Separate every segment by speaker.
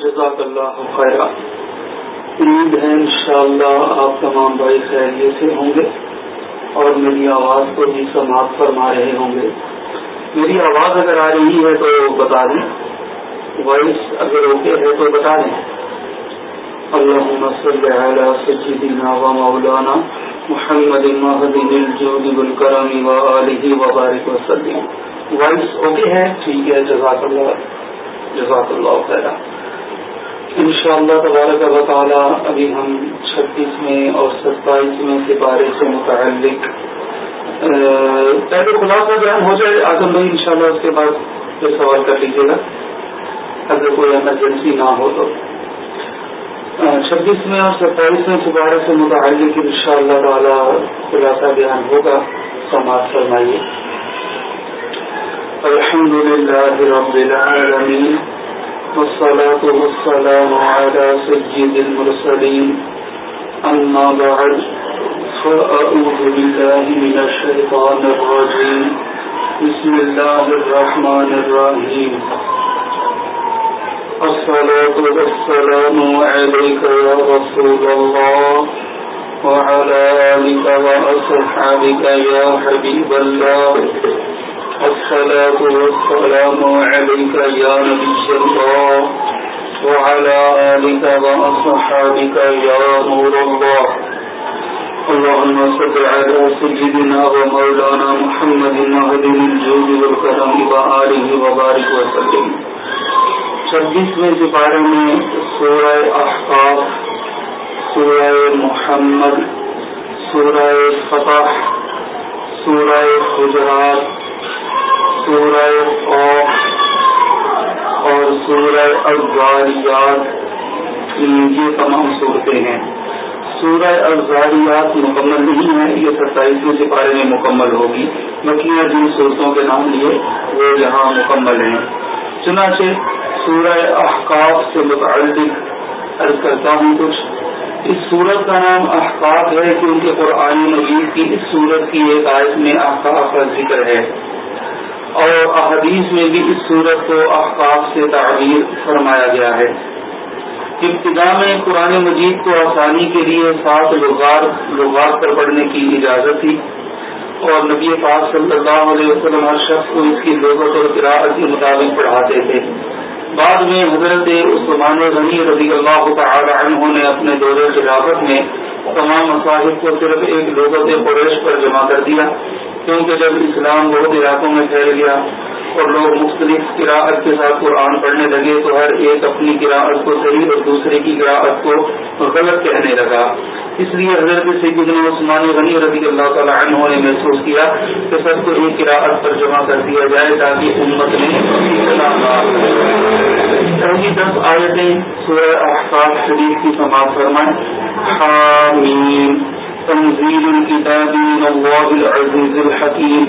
Speaker 1: جزاک اللہ خیر امید ہے ان شاء اللہ آپ تمام بھائی خیریت سے ہوں گے اور میری آواز کو بھی سماعت فرما رہے ہوں گے میری آواز اگر آ رہی ہے تو بتا دیں وائس اگر اوکے ہے تو بتا دیں اللہ و مولانا محمد المحدین جوکرامی و علیہ وبارک وسلم وائس اوکے ہے ٹھیک ہے جزاک اللہ جزاک اللہ خیر ان شاء اللہ تبارک و تعالیٰ ابھی ہم چھتیسویں میں اور ستائیس میں متعلق سے خلاصہ بیان ہو جائے آزم بھائی ان شاء اللہ اس کے بعد پھر سوال کر لیجیے گا اگر کوئی ایمرجنسی نہ ہو تو چھبیس میں اور ستائیس میں سے متعلق ان شاء اللہ تعالیٰ خلاصہ بیان ہوگا فرمائیے الحمد للہ رب العالمین والصلاة والسلام على سجد المرسلين أما بعد فأعوذ بالله من الشيطان الرجيم بسم الله الرحمن الرحيم الصلاة والسلام عليك يا رسول الله وعلى آلك وأصحابك يا حبيب الله الصلاة والسلام عليك يا نبي الله وعلى آلك وأصحابك يا نور الله اللهم صد على سجدنا ومولانا محمد مهدن الجود والكرم وآله وبارك وسلم چھبیس میں جو بارے میں سورہ احقاف سورہ محمد سورہ فتح سورہ حجرات سورہ سورہ اور یہ تمام صورتیں ہیں سورہ اب مکمل نہیں ہے یہ ستائیسویں سپارے میں مکمل ہوگی بقیہ جن صورتوں کے نام لیے وہ یہاں مکمل ہیں چنانچہ سورہ احقاف سے متعلق عرض کرتا ہوں کچھ اس سورت کا نام احقاف ہے کیونکہ قرآن مجید کی اس سورت کی ایک آیت میں احقاف کا ذکر ہے اور احادیث میں بھی اس صورت کو احکام سے تعبیر فرمایا گیا ہے ابتدا میں قرآن مجید کو آسانی کے لیے سات لغات پر پڑھنے کی اجازت تھی اور نبی پاس اللہ علیہ وسلم ہر شخص کو اس کی ضرورت اور قرارت کے مطابق پڑھاتے تھے بعد میں حضرت عثمان غنی رضی اللہ تعالی عنہ نے اپنے دور خلافت میں تمام مصاحب کو صرف ایک لغت پروش پر جمع کر دیا کیونکہ جب اسلام بہت علاقوں میں پھیل گیا اور لوگ مختلف قراعت کے ساتھ قرآن پڑھنے لگے تو ہر ایک اپنی قراعت کو صحیح اور دوسرے کی قراعت کو غلط کہنے لگا اس لیے حضرت سے عثمان غنی رضی اللہ تعالیٰ عنہ نے محسوس کیا کہ سب کو ایک قراعت پر جمع کر دیا جائے تاکہ امت میں پہلی دس آیتیں سورہ احساس شریف کی سماعت فرمائیں تنزیل الكتاب من اللہ العزیز الحکیم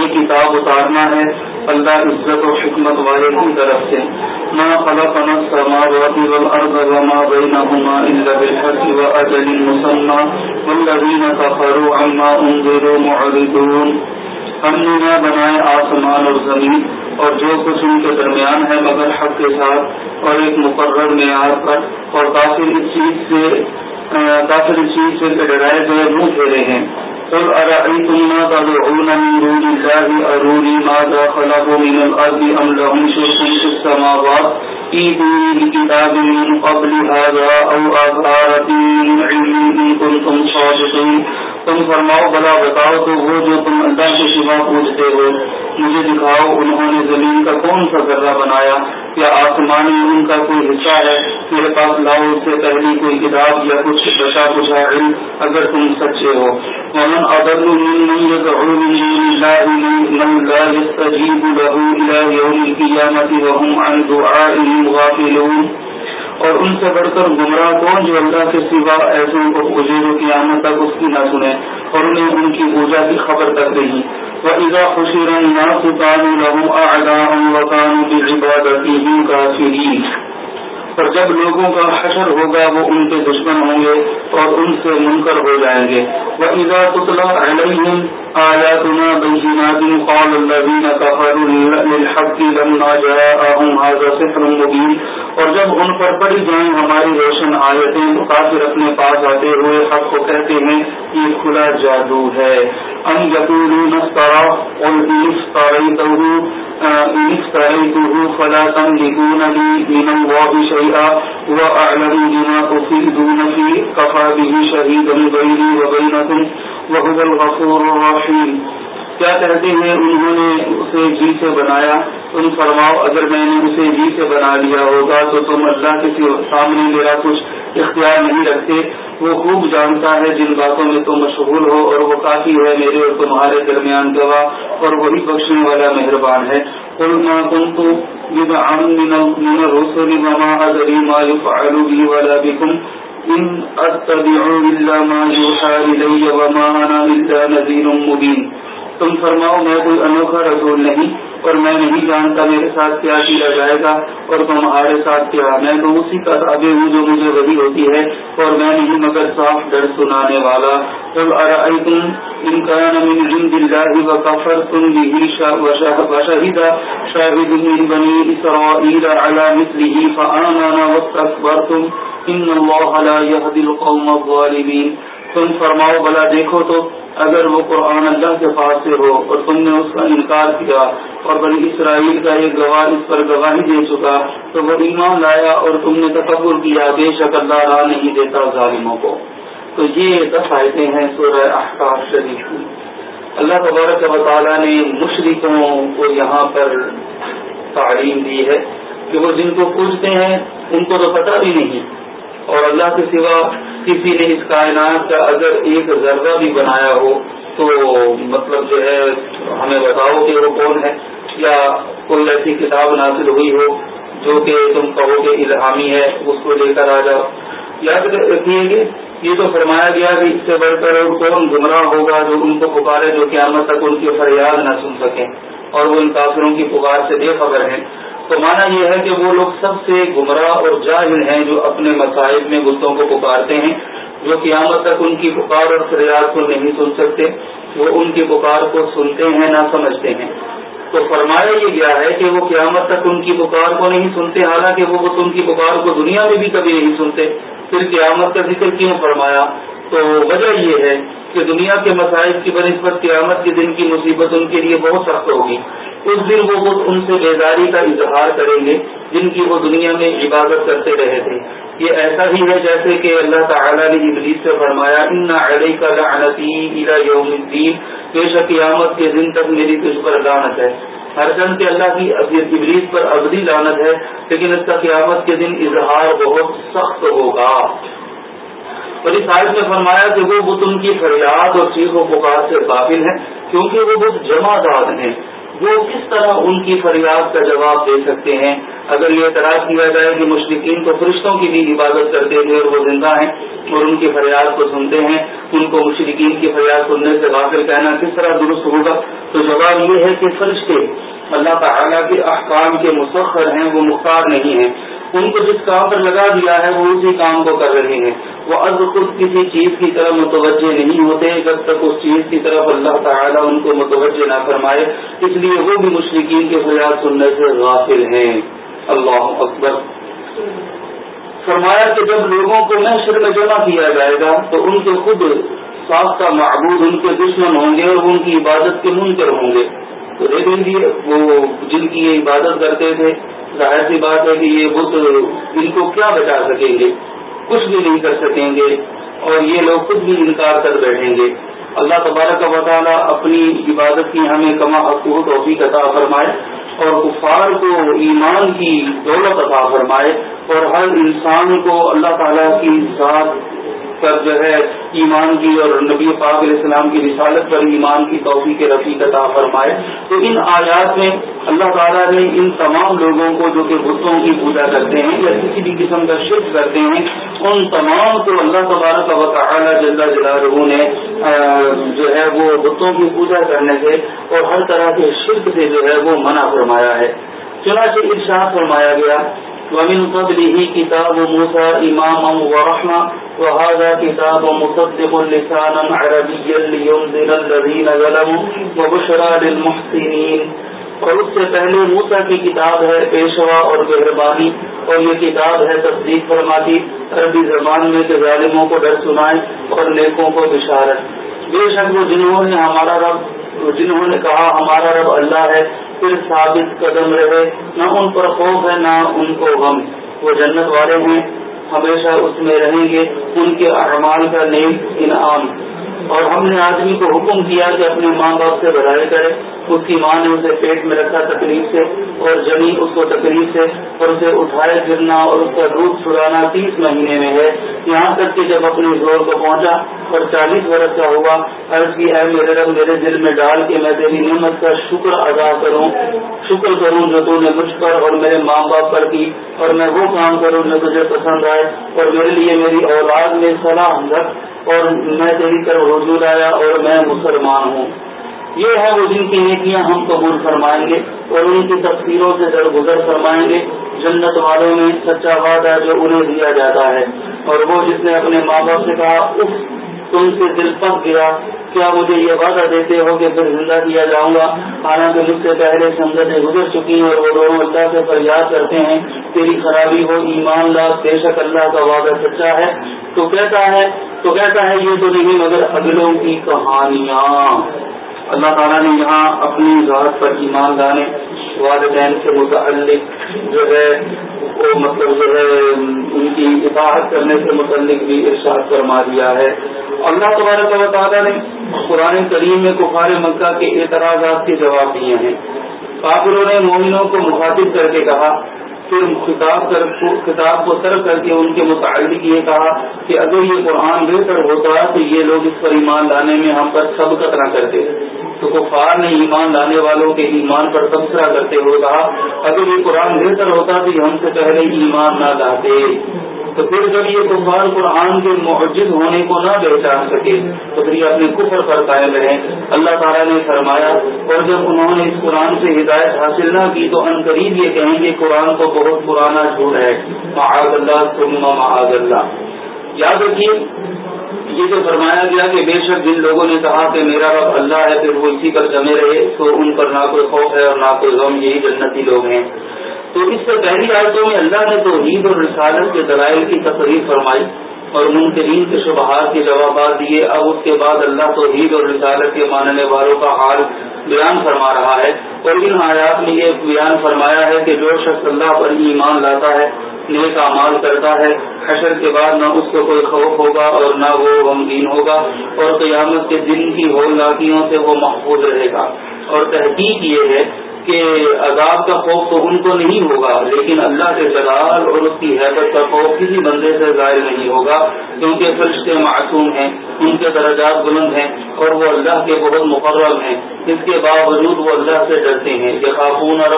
Speaker 1: یہ کتاب اتارنا ہے اللہ عزت و حکمت والے کی طرف سے ما خلقنا السماوات والارض وما بينهما الا بالحق واجل مسمى والذين كفروا عما انذروا معرضون ہم نے نہ بنائے آسمان اور زمین اور جو کچھ ان کے درمیان ہے مگر حق کے ساتھ اور ایک مقرر معیار پر اور کافی اس چیز سے سے ڈرائے اسلام آباد ابلی او تم فرماؤ بلا بتاؤ تو وہ جو تم اللہ کے سوا پوچھتے ہو مجھے دکھاؤ انہوں نے زمین کا کون سا گرا بنایا یا آسمانی ان کا کوئی حصہ ہے میرے پاس لاؤ سے پہلی کوئی کتاب یا کچھ بچا کچھ ہے اگر تم سچے ہو وهم عن دعائهم غافلون اور ان سے بڑھ کر گمراہ کون جو اللہ کے سوا ایسے اوجیروں کی آنوں تک اس کی نہ سنیں اور انہیں ان کی پوجا کی خبر کر رہی اور عیدا خوشی رنگان کا پر جب لوگوں کا حشر ہوگا وہ ان کے دشمن ہوں گے اور ان سے منکر ہو جائیں گے اور جب ان پر پڑی جائیں ہماری روشن آیتیں تو کافر اپنے پاس آتے ہوئے حق کو کہتے ہیں یہ کھلا جادو ہے ان بما كفى به شهيدا بيني وبينكم وهو الغفور الرحيم کیا کہتے ہیں انہوں نے اسے جی سے بنایا تم فرماؤ اگر میں نے اسے جی سے بنا لیا ہوگا تو تم اللہ کسی سامنے میرا کچھ اختیار نہیں رکھتے وہ خوب جانتا ہے جن باتوں میں تم مشغول ہو اور وہ کافی ہے میرے اور تمہارے درمیان گواہ اور وہی بخشنے والا مہربان ہے قل ما ما ما كنت بدعا من الرسل وما أدري يفعل بي ولا بكم إن أتبع إلا يوحى إلي وما أنا إلا نذير مبين تم فرماؤ میں کوئی انوکھا رسول نہیں اور میں نہیں جانتا میرے ساتھ کیا کیا جائے گا اور تمہارے ساتھ کیا میں تو اسی کا تابع ہوں جو مجھے وہی ہوتی ہے اور میں نہیں مگر صاف ڈر سنانے والا جب ارائی تم ان کا نام دل جائے و کفر تم بھی شاہدہ شاہد بنی اسلانا وقت اکبر تم ان اللہ یہ دل قوم ابوالبین تم فرماؤ بلا دیکھو تو اگر وہ قرآن اللہ کے پاس سے ہو اور تم نے اس کا انکار کیا اور بنی اسرائیل کا یہ گواہ اس پر گواہی دے چکا تو وہ ایمان لایا اور تم نے تکبر کیا بے شک اللہ راہ نہیں دیتا ظالموں کو تو یہ سب ہیں سورہ احکاف شریف کی اللہ تبارک و تعالیٰ نے مشرقوں کو یہاں پر تعلیم دی ہے کہ وہ جن کو پوچھتے ہیں ان کو تو پتہ بھی نہیں اور اللہ کے سوا کسی نے اس کائنات کا اگر ایک ذرہ بھی بنایا ہو تو مطلب جو ہے ہمیں بتاؤ کہ وہ کون ہے یا کوئی ایسی کتاب نازل ہوئی ہو جو کہ تم کہو گے کہ الہامی ہے اس کو لے کر آ جاؤ یاد رکھیے کہ یہ تو فرمایا گیا کہ اس سے بڑھ کر وہ کون گمراہ ہوگا جو ان کو پکارے جو قیامت تک ان کی فریاد نہ سن سکیں اور وہ ان کافروں کی پکار سے بے خبر ہیں تو مانا یہ ہے کہ وہ لوگ سب سے گمراہ اور جاہل ہیں جو اپنے مسائل میں گتوں کو پکارتے ہیں جو قیامت تک ان کی پکار اور فریاد کو نہیں سن سکتے وہ ان کی پکار کو سنتے ہیں نہ سمجھتے ہیں تو فرمایا یہ گیا ہے کہ وہ قیامت تک ان کی پکار کو نہیں سنتے حالانکہ وہ ان کی پکار کو دنیا میں بھی کبھی نہیں سنتے پھر قیامت کا ذکر کیوں فرمایا تو وجہ یہ ہے کہ دنیا کے مسائل کی بنسبت قیامت کے دن کی مصیبت ان کے لیے بہت سخت ہوگی اس دن وہ خود ان سے بیداری کا اظہار کریں گے جن کی وہ دنیا میں عبادت کرتے رہے تھے یہ ایسا ہی ہے جیسے کہ اللہ تعالیٰ نے ابلیس سے فرمایا ان نہ قیامت کے دن تک میری پر لعنت ہے ہر چند اللہ کی ابلیس پر ابدی لانت ہے لیکن اس کا قیامت کے دن اظہار بہت سخت ہوگا پولیس صاحب نے فرمایا کہ وہ بت ان کی فریاد اور چیخ و پکار سے قابل ہیں کیونکہ وہ بت جمع داد ہیں وہ کس طرح ان کی فریاد کا جواب دے سکتے ہیں اگر یہ اعتراض کیا جائے کہ مشرقین کو فرشتوں کی بھی عبادت کرتے ہیں اور وہ زندہ ہیں اور ان کی فریاد کو سنتے ہیں ان کو مشرقین کی فریاد سننے سے واقع کہنا کس طرح درست ہوگا تو جواب یہ ہے کہ فرشتے اللہ تعالیٰ کے احکام کے مسخر ہیں وہ مختار نہیں ہیں ان کو جس کام پر لگا دیا ہے وہ اسی کام کو کر رہے ہیں وہ از خود کسی چیز کی طرف متوجہ نہیں ہوتے جب تک اس چیز کی طرف اللہ تعالیٰ ان کو متوجہ نہ فرمائے اس لیے وہ بھی مشرقین کے خیال سننے سے غافل ہیں اللہ اکبر فرمایا کہ جب لوگوں کو محشر میں جمع کیا جائے گا تو ان کے خود ساخت کا معبود ان کے دشمن ہوں گے اور ان کی عبادت کے منکر ہوں گے تو دیں جی وہ جن کی یہ عبادت کرتے تھے ظاہر سی بات ہے کہ یہ بت ان کو کیا بچا سکیں گے کچھ بھی نہیں کر سکیں گے اور یہ لوگ خود بھی انکار کر بیٹھیں گے اللہ تبارک و تعالیٰ اپنی عبادت کی ہمیں کما حقوق توفیق عطا فرمائے اور کفار کو ایمان کی دولت عطا فرمائے اور ہر انسان کو اللہ تعالیٰ کی ذات پر جو ہے ایمان کی اور نبی پاک علیہ السلام کی رسالت پر ایمان کی توفیق کے رفیع فرمائے تو ان آیات میں اللہ تعالیٰ نے ان تمام لوگوں کو جو کہ بتوں کی پوجا کرتے ہیں یا کسی بھی قسم کا شرک کرتے ہیں ان تمام کو اللہ تبارک و تعالیٰ جلدا جلالہ جلد نے جو ہے وہ بتوں کی پوجا کرنے سے اور ہر طرح کے شرک سے جو ہے وہ منع فرمایا ہے چنانچہ ارشاد فرمایا گیا ومن قبله كتاب موسى إماما ورحمة وهذا كتاب مصدق لسانا عربيا لينزل الذين ظلموا وبشرى للمحسنين اور اس سے پہلے موسا کی کتاب ہے پیشوا اور مہربانی اور یہ کتاب ہے تصدیق فرماتی عربی زبان میں کہ ظالموں کو ڈر سنائے اور نیکوں کو بشارت بے شک وہ جنہوں نے ہمارا رب جنہوں نے کہا ہمارا رب اللہ ہے پھر ثابت قدم رہے نہ ان پر خوف ہے نہ ان کو غم وہ جنت والے ہیں ہمیشہ اس میں رہیں گے ان کے احمان کا نیک انعام اور ہم نے آدمی کو حکم کیا کہ اپنے ماں باپ سے بھلائی کرے اس کی ماں نے اسے پیٹ میں رکھا تکلیف سے اور جمی اس کو تکلیف سے اور اسے اٹھائے گرنا اور اس کا دودھ چھڑانا تیس مہینے میں ہے یہاں کر کے جب اپنے زور کو پہنچا اور چالیس برس کا ہوا عرض کی میرے میرے رب دل میں ڈال کے میں تیری نعمت کا شکر ادا کروں شکر کروں جو نے مجھ پر اور میرے ماں باپ پر کی اور میں وہ کام کروں جو تجھے پسند آئے اور میرے لیے میری اولاد میں صلاح اور میں تیری طرف حضور آیا اور میں مسلمان ہوں یہ ہے وہ جن کی نیکیاں ہم قبول فرمائیں گے اور ان کی تفصیلوں سے فرمائیں گے جنت والوں میں سچا وعدہ جو انہیں دیا جاتا ہے اور وہ جس نے اپنے ماں باپ سے کہا اس تم سے دل پس گیا کیا مجھے یہ وعدہ دیتے ہو کہ پھر زندہ کیا جاؤں گا حالانکہ مجھ سے پہلے سندن گزر چکی ہیں اور وہ دونوں اللہ سے فریاد کرتے ہیں تیری خرابی ہو ایمان لا بے شک اللہ کا وعدہ سچا ہے تو کہتا ہے تو کہتا ہے یہ تو نہیں مگر اگلوں کی کہانیاں اللہ تعالیٰ نے یہاں اپنی ذات پر ایمان لانے والدین سے متعلق جو ہے وہ مطلب جو ہے ان کی اطاعت کرنے سے متعلق بھی ارشاد فرما دیا ہے اللہ تبارک و تعالیٰ نے قرآن کریم میں کفار مکہ کے اعتراضات کے جواب دیے ہیں کافروں نے مومنوں کو مخاطب کر کے کہا پھر خطاب کو سر کر کے ان کے متعلق یہ کہا کہ اگر یہ قرآن بہتر ہوتا تو یہ لوگ اس پر ایمان لانے میں ہم پر سب قطرہ نہ کرتے تو کفار نے ایمان لانے والوں کے ایمان پر تبصرہ کرتے ہوئے کہا اگر یہ قرآن بہتر ہوتا تو ہم سے پہلے ایمان نہ لاتے تو پھر جب یہ کفار قرآن کے معجد ہونے کو نہ پہچان سکے تو پھر یہ اپنے کفر پر قائم رہے اللہ تعالیٰ نے فرمایا اور جب انہوں نے اس قرآن سے ہدایت حاصل نہ کی تو ان قریب یہ کہیں گے قرآن کو بہت پرانا جھوٹ ہے معاذ اللہ پورنما مہد اللہ یاد رکھیے یہ جی تو فرمایا گیا کہ بے شک جن لوگوں نے کہا کہ میرا رب اللہ ہے پھر وہ اسی پر جمے رہے تو ان پر نہ کوئی خوف ہے اور نہ کوئی غم یہی جنتی لوگ ہیں تو اس سے پہلی آیتوں میں اللہ نے تو عید اور رسالت کے دلائل کی تقریر فرمائی اور منکرین کے شبہات کے جوابات دیے اب اس کے بعد اللہ تو عید اور رسالت کے ماننے والوں کا حال بیان فرما رہا ہے اور ان آیات میں یہ بیان فرمایا ہے کہ جو شخص اللہ پر ایمان لاتا ہے نیک اعمال کرتا ہے حشر کے بعد نہ اس کو کوئی خوف ہوگا اور نہ وہ غمگین ہوگا اور قیامت کے دن کی ہو لاکیوں سے وہ محفوظ رہے گا اور تحقیق یہ ہے کہ عذاب کا خوف تو ان کو نہیں ہوگا لیکن اللہ کے جلال اور اس کی حیثت کا خوف کسی بندے سے ظاہر نہیں ہوگا کیونکہ فرشتے معصوم ہیں ان کے درجات بلند ہیں اور وہ اللہ کے بہت مقرر ہیں اس کے باوجود وہ اللہ سے ڈرتے ہیں کہ خاتون اور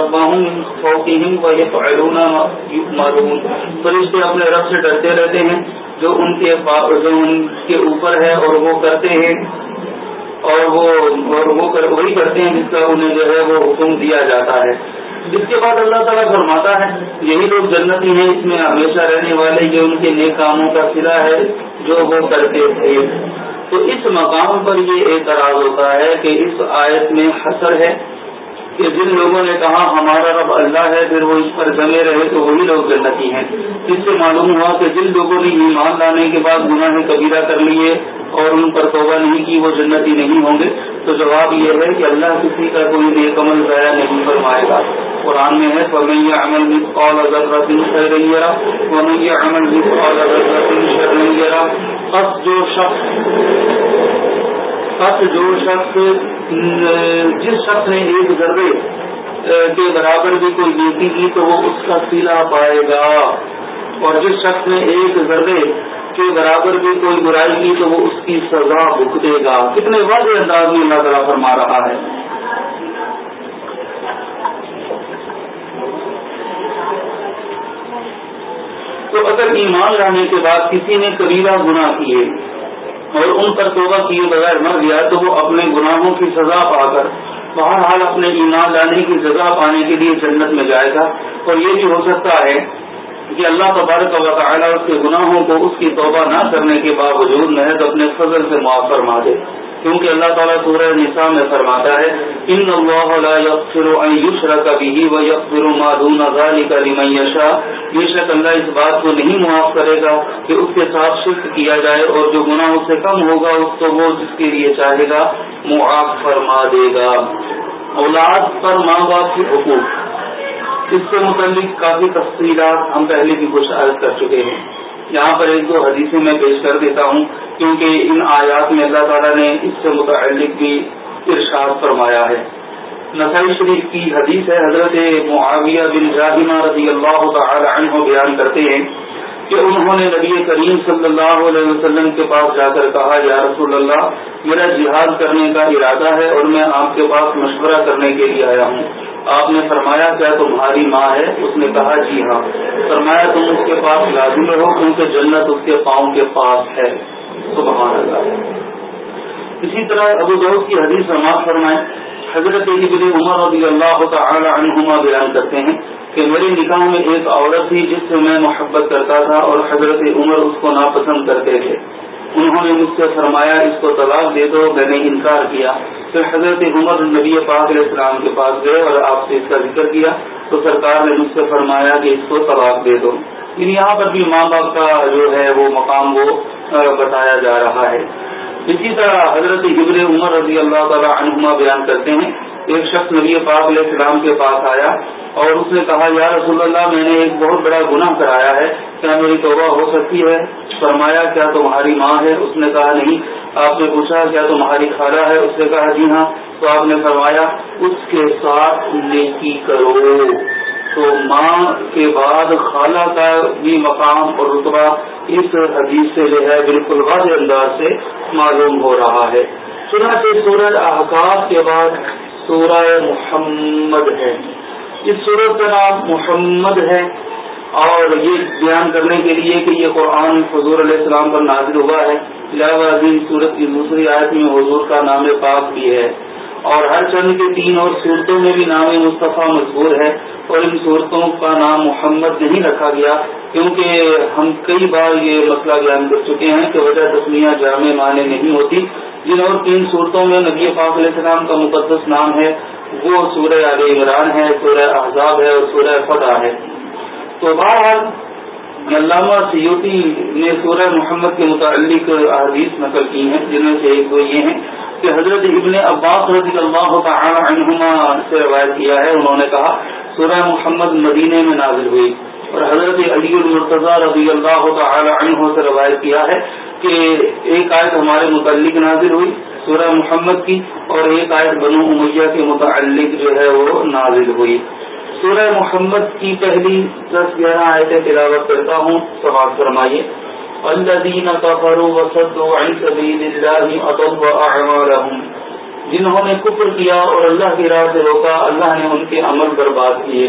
Speaker 1: معلوم فرشتے اپنے رب سے ڈرتے رہتے ہیں جو ان کے جو ان کے اوپر ہے اور وہ کرتے ہیں اور وہ وہی کرتے ہیں جس کا انہیں جو ہے وہ حکم دیا جاتا ہے جس کے بعد اللہ تعالیٰ فرماتا ہے یہی لوگ جنتی ہیں اس میں ہمیشہ رہنے والے یہ ان کے نئے کاموں کا سلا ہے جو وہ کرتے تھے تو اس مقام پر یہ اعتراض ہوتا ہے کہ اس آیت میں حسر ہے کہ جن لوگوں نے کہا ہمارا رب اللہ ہے پھر وہ اس پر جمے رہے تو وہی لوگ جنتی ہیں اس سے معلوم ہوا کہ جن لوگوں نے ایمان لانے کے بعد گناہ کبیرہ قبیلہ کر لیے اور ان پر توبہ نہیں کی وہ جنتی نہیں ہوں گے تو جواب یہ ہے کہ اللہ کسی کا کوئی نیک عمل ضائع نہیں فرمائے گا قرآن میں ہے سبھی عمل بھی اور اضر تعالیٰ کر رہی رہا سب یہ عمل بھی غلط کر رہی ہے اب جو شخص جو شخص جس شخص نے ایک ذرے کے برابر بھی کوئی بیٹی کی تو وہ اس کا سلا پائے گا اور جس شخص نے ایک ذرے کے برابر بھی کوئی برائی کی تو وہ اس کی سزا بھگتے دے گا کتنے واضح انداز میں اللہ تعالیٰ فرما رہا ہے تو اگر ایمان لانے کے بعد کسی نے قبیلہ گناہ کیے اور ان پر توبہ کیے بغیر مر گیا تو وہ اپنے گناہوں کی سزا پا کر بہر حال اپنے ایمان لانے کی سزا پانے کے لیے جنت میں جائے گا اور یہ بھی ہو سکتا ہے کہ اللہ تبارک و تعالیٰ اس کے گناہوں کو اس کی توبہ نہ کرنے کے باوجود محض اپنے فضل سے معاف فرما دے کیونکہ اللہ تعالیٰ سورہ نساء میں فرماتا ہے ان اللہ لا یغفر ان یشرک به ما دون ذلك لمن یشاء شک اللہ اس بات کو نہیں معاف کرے گا کہ اس کے ساتھ شرک کیا جائے اور جو گناہ اس سے کم ہوگا اس کو وہ جس کے لیے چاہے گا معاف فرما دے گا اولاد پر ماں باپ کے حقوق اس سے متعلق کافی تفصیلات ہم پہلے بھی کچھ عرض کر چکے ہیں یہاں پر ایک دو حدیثیں میں پیش کر دیتا ہوں کیونکہ ان آیات میں اللہ تعالیٰ نے اس سے متعلق بھی ارشاد فرمایا ہے نسائی شریف کی حدیث ہے حضرت معاویہ بن جاہمہ رضی اللہ تعالی عنہ بیان کرتے ہیں کہ انہوں نے نبی کریم صلی اللہ علیہ وسلم کے پاس جا کر کہا یا رسول اللہ میرا جہاد کرنے کا ارادہ ہے اور میں آپ کے پاس مشورہ کرنے کے لیے آیا ہوں آپ نے فرمایا کیا تمہاری ماں ہے اس نے کہا جی ہاں فرمایا تم اس کے پاس لازم رہو کیونکہ جنت اس کے پاؤں کے پاس ہے سبحان اللہ اسی طرح ابو کی حدیث نماز فرمائے حضرت عمر رضی اللہ تعالی عنہما بیان کرتے ہیں کہ میری نکاح میں ایک عورت تھی جس سے میں محبت کرتا تھا اور حضرت عمر اس کو ناپسند کرتے تھے انہوں نے مجھ سے فرمایا اس کو طلاق دے دو میں نے انکار کیا پھر حضرت عمر نبی پاک علیہ السلام کے پاس گئے اور آپ سے اس کا ذکر کیا تو سرکار نے مجھ سے فرمایا کہ اس کو طلاق دے دو لیکن یہاں پر بھی ماں باپ کا جو ہے وہ مقام وہ بتایا جا رہا ہے اسی طرح حضرت جبر عمر رضی اللہ تعالیٰ عنہما بیان کرتے ہیں ایک شخص نبی پاک علیہ السلام کے پاس آیا اور اس نے کہا یا رسول اللہ میں نے ایک بہت بڑا گناہ کرایا ہے کیا میری توبہ ہو سکتی ہے فرمایا کیا تمہاری ماں ہے اس نے کہا نہیں آپ نے پوچھا کیا تمہاری خالہ ہے اس نے کہا جی ہاں تو آپ نے فرمایا اس کے ساتھ نیکی کرو تو ماں کے بعد خالہ کا بھی مقام اور رتبہ اس حدیث سے جو ہے بالکل واضح انداز سے معلوم ہو رہا ہے سنا سے سورج احکاب کے بعد سورہ محمد ہے اس صورت کا نام محمد ہے اور یہ بیان کرنے کے لیے کہ یہ قرآن حضور علیہ السلام پر نازل ہوا ہے لہٰذا عظیم صورت کی دوسری آیت میں حضور کا نام پاک بھی ہے اور ہر چند کے تین اور صورتوں میں بھی نام مصطفیٰ مشہور ہے اور ان صورتوں کا نام محمد نہیں رکھا گیا کیونکہ ہم کئی بار یہ مسئلہ بیان کر چکے ہیں کہ وجہ تسمیہ جامع معنی نہیں ہوتی جن اور تین صورتوں میں نبی پاک علیہ السلام کا مقدس نام ہے وہ سورہ عالیہ عمران ہے سورہ احزاب ہے اور سورہ فتح ہے تو بہرحال علامہ سیوتی نے سورہ محمد کے متعلق احادیث نقل کی ہیں جن میں سے ایک وہ یہ ہیں کہ حضرت ابن عباس رضی اللہ تعالی عنہما سے روایت کیا ہے انہوں نے کہا سورہ محمد مدینے میں نازل ہوئی اور حضرت علی المرتضی رضی اللہ تعالی عنہ سے روایت کیا ہے کہ ایک آیت ہمارے متعلق نازل ہوئی سورہ محمد کی اور ایک آیت بنو امیہ کے متعلق جو ہے وہ نازل ہوئی سورہ محمد کی پہلی دس گیارہ آیتیں کرتا ہوں سوال فرمائیے الله اضل اعمالهم جنہوں نے کفر کیا اور اللہ کی راہ سے روکا اللہ نے ان کے عمل برباد کیے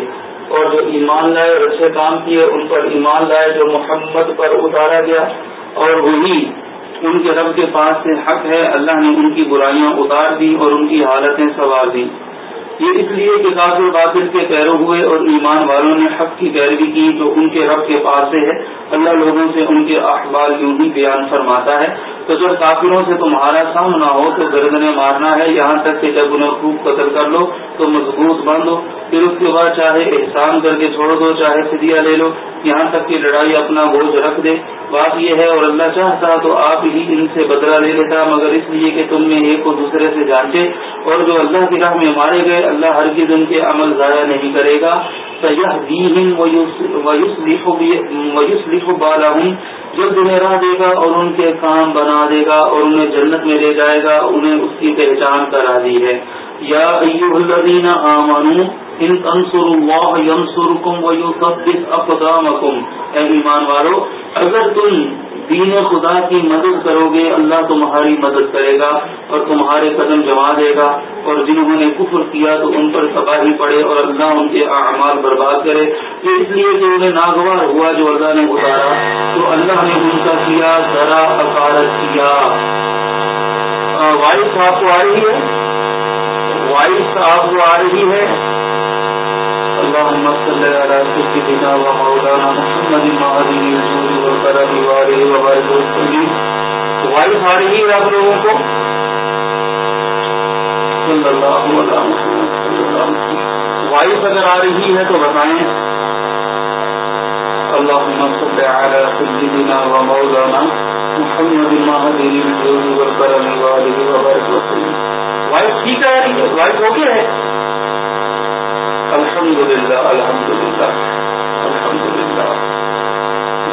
Speaker 1: اور جو ایمان لائے اور اچھے کام کیے ان پر ایمان لائے جو محمد پر اتارا گیا اور وہی ان کے رب کے پاس سے حق ہے اللہ نے ان کی برائیاں اتار دی اور ان کی حالتیں سوار دی یہ اس لیے کہ کافر باطل کے پیرو ہوئے اور ایمان والوں نے حق کی پیروی کی جو ان کے رب کے پاس سے ہے اللہ لوگوں سے ان کے اخبار یوں ہی بیان فرماتا ہے تو جب کافروں سے تمہارا سامنا ہو تو گردنے مارنا ہے یہاں تک کہ جب انہیں خوب قتل کر لو تو مضبوط بند ہو پھر اس کے بعد چاہے احسان کر کے چھوڑ دو چاہے فدیا لے لو یہاں تک کہ لڑائی اپنا بوجھ رکھ دے بات یہ ہے اور اللہ چاہتا تو آپ ہی ان سے بدلہ لے لیتا مگر اس لیے کہ تم ایک کو دوسرے سے جانچے اور جو اللہ کی راہ میں مارے گئے اللہ ہر کی ان کے عمل ضائع نہیں کرے گا سیاح ویوس لکھو بالا ہوں جو ٹھہرا دے گا اور ان کے کام بنا دے گا اور انہیں جنت میں لے جائے گا انہیں اس کی پہچان کرا دی ہے یا ایوہ الذین آمنو ان تنصر اللہ یو ویثبت اقدامکم اے ایمان والو اگر تم دین خدا کی مدد کرو گے اللہ تمہاری مدد کرے گا اور تمہارے قدم جما دے گا اور جنہوں نے کفر کیا تو ان پر تباہی پڑے اور اللہ ان کے اعمال برباد کرے تو اس لیے کہ انہیں ناگوار ہوا جو اللہ نے گزارا تو اللہ نے ان کا کیا ذرا اکارت کیا وائس آپ کو آ رہی ہے وائس آپ کو آ رہی ہے صل على سيدنا ومولانا محمد سب مو محمد محادی دوستی وائف آ رہی ہے آپ لوگوں کو وائف اگر آ رہی ہے تو بتائیں اللہ محمد سے دیا وا محمد ماہدری بھائی دوست وائف ٹھیک ہے آ رہی ہے وائف اوکے ہے الحمد للہ الحمد للہ الحمد للہ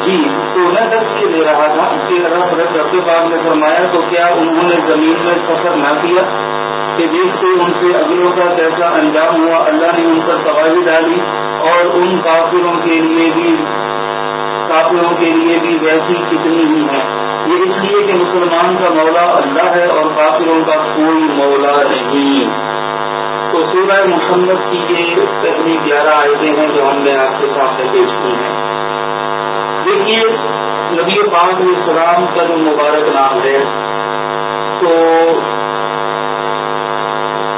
Speaker 1: جی تو میں کے لے رہا تھا کہ رب رب رب پاک نے فرمایا تو کیا انہوں نے زمین میں سفر نہ کیا کہ دیکھتے ان سے اگلوں کا کیسا انجام ہوا اللہ نے ان پر تباہی ڈالی اور ان کافروں کے لیے بھی کافروں کے لیے بھی ویسی کتنی ہی ہے یہ اس لیے کہ مسلمان کا مولا اللہ ہے اور کافروں کا کوئی مولا نہیں تو سورہ محمد کی یہ پہلی گیارہ آیتیں ہیں جو ہم نے آپ کے سامنے پیش کی ہیں دیکھیے نبی پاک علیہ السلام کا جو مبارک نام ہے تو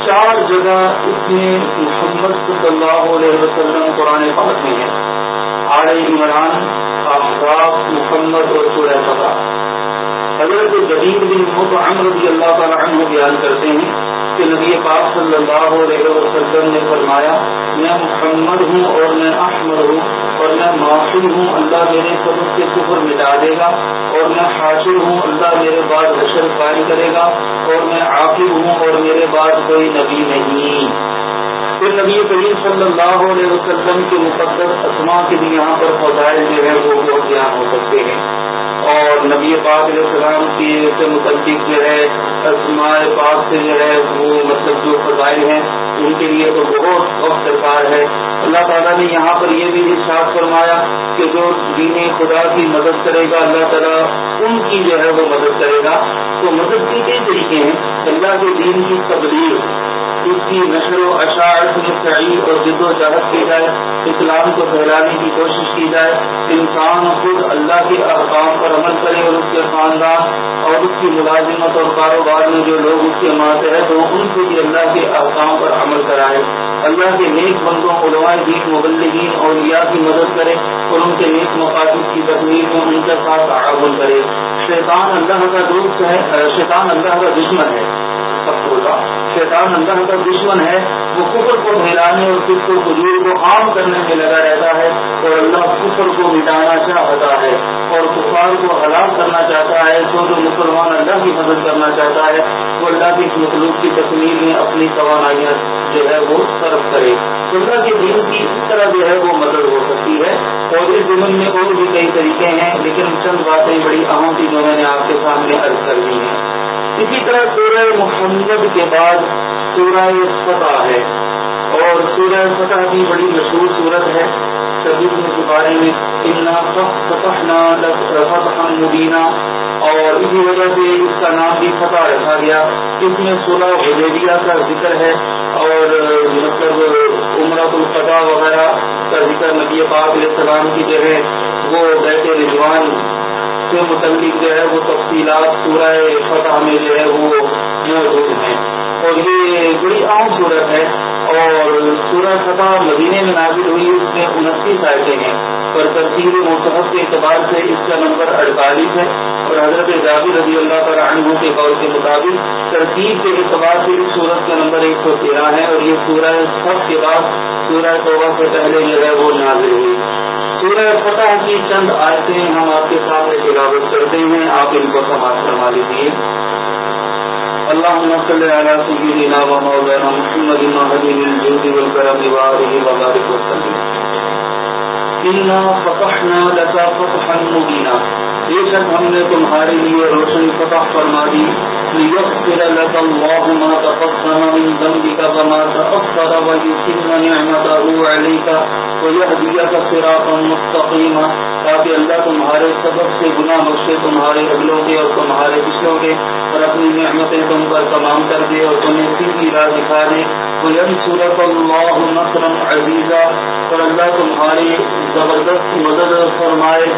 Speaker 1: چار جگہ اس میں محمد صلی اللہ علیہ وسلم قرآن پاک میں ہے آر عمران آفتاب محمد اور سورہ فتح اگر جدید غریب بھی ہو تو ہم رضی اللہ تعالیٰ عنہ بیان کرتے ہیں کہ نبی پاک صلی اللہ علیہ وسلم نے فرمایا میں محمد ہوں اور میں احمد ہوں اور میں معاشر ہوں اللہ میرے سب کے کفر مٹا دے گا اور میں حاصل ہوں اللہ میرے بعد حشر قائم کرے گا اور میں عاقب ہوں اور میرے بعد کوئی نبی نہیں پھر نبی کریم صلی اللہ علیہ وسلم کے مقدس اسما کے بھی یہاں پر فضائل جو ہے بہت بیان ہو سکتے ہیں اور نبی پاک علیہ السلام کی سے متعلق جو ہے اسماء پاک سے جو ہے وہ مطلب جو فضائل ہیں ان کے لیے تو بہت وقت کار ہے اللہ تعالیٰ نے یہاں پر یہ بھی احساس فرمایا کہ جو دین خدا کی مدد کرے گا اللہ تعالیٰ ان کی جو ہے وہ مدد کرے گا تو مدد کے کئی طریقے ہیں اللہ کے دین کی تبدیل اس کی نشر و میں تحریک اور جد و جہد کی جائے اسلام کو پھیلانے کی کوشش کی جائے انسان خود اللہ کے احکام پر عمل کرے اور اس کے خاندان اور اس کی ملازمت اور کاروبار میں جو لوگ اس کے ماتحت ہیں تو ان کو بھی اللہ کے احکام پر عمل عمل کرائے اللہ کے نیک بندوں دین مبلغین اور ان کے نیک مقاصد کی تکمیل میں ان کے ساتھ تعاون کرے شیطان اللہ کا دوست ہے شیطان اللہ کا دشمن ہے شیطان اللہ کا دشمن ہے وہ کفر کو پھیلانے اور کس کو کجوری کو عام کرنے میں لگا رہتا ہے اور اللہ کفر کو مٹانا چاہتا ہے اور کفار کو ہلاک کرنا چاہتا ہے تو جو مسلمان اللہ کی مدد کرنا چاہتا ہے وہ اللہ کی مخلوق کی تکمیل میں اپنی توانائیاں جو ہے وہ صرف کرے اللہ کے دین کی اس طرح جو ہے وہ مدد ہو سکتی ہے اور اس زمین میں اور بھی کئی طریقے ہیں لیکن چند باتیں بڑی اہم تھی جو میں نے آپ کے سامنے عرض کر دی ہیں اسی طرح سورہ محمد کے بعد سورہ سطح ہے اور سورہ فتح بھی بڑی مشہور صورت ہے بارے میں اور اسی وجہ سے اس کا نام بھی فتح رکھا گیا اس میں سولہ خدیبیہ کا ذکر ہے اور مطلب عمرہ الفتح وغیرہ کا ذکر نبی پاک علیہ السلام کی جگہ وہ بیت رضوان سے متعلق جو ہے وہ تفصیلات سورہ فتح میں جو ہے وہ موجود ہیں اور یہ بڑی عام صورت ہے اور سورہ سطح مدینے میں نازل ہوئی اس میں انتیس آیتیں ہیں اور تفصیل مصحف کے اعتبار سے اس کا نمبر اڑتالیس ہے اور حضرت جاوی رضی اللہ پر عنگوں کے غور کے مطابق ترتیب کے اعتبار سے اس کا نمبر ایک سو تیرہ ہے اور یہ سورہ سب کے بعد سورہ توبہ سے پہلے جو ہے وہ نازل ہوئی سورہ فتح کی چند آیتیں ہم آپ کے ساتھ تلاوت کرتے ہیں آپ ان کو سماج کروا لیجیے اللهم صل على سيدنا ومولانا محمد المهدي للجود والكرم وآله وبارك وسلم إنا فتحنا لك فتحا مبينا بے شک ہم نے تمہارے لیے روشنی فتح فرما دی تاکہ اللہ تمہارے سبب سے گنا بخشے تمہارے اگلوں کے اور تمہارے پچھلوں کے اور اپنی نعمتیں تم پر تمام کر دے اور تمہیں سیدھی راہ دکھا دے سورت اللہ علی عزیزہ اور اللہ تمہاری زبردست مدد فرمائے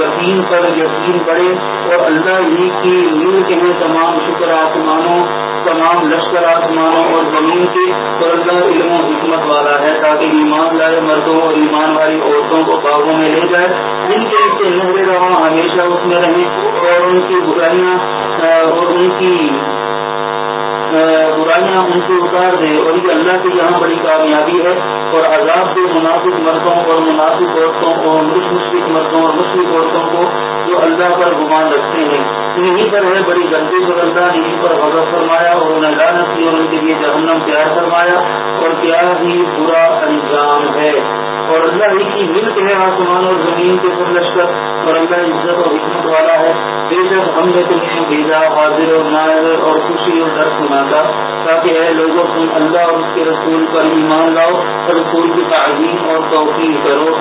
Speaker 1: یقین پر یقین بڑھے اور اللہ ہی کی کے میں تمام شکر آسمانوں تمام لشکر آسمانوں اور زمین کی اللہ علم و حکمت والا ہے تاکہ ایماندار مردوں اور ایمان والی عورتوں کو باغوں میں لے جائے ان کے نہرے رواں ہمیشہ اس میں رہیں اور ان کی برائیاں ان سے دے اور یہ اللہ کی یہاں بڑی کامیابی ہے اور عذاب آزاد مناسب مردوں اور مناسب عورتوں اور مشرق عورتوں کو جو اللہ پر گمان رکھتے ہیں انہیں پر ہے بڑی غلطی پر اللہ نے ان پر غذا فرمایا اور انہیں ان کے لیے جہنم پیار فرمایا اور پیار ہی برا انجام ہے اور اللہ ہی کی ملک ہے آسمان اور زمین کے سب لشکر اور اللہ عزت اور حکمت والا ہے بے شک ہم نے تمہیں بھیجا حاضر اور ناظر اور خوشی اور درخت سناتا تاکہ اے لوگوں تم اللہ اور اس کے رسول پر ایمان لاؤ اور رسول کی تعظیم اور توقیر کرو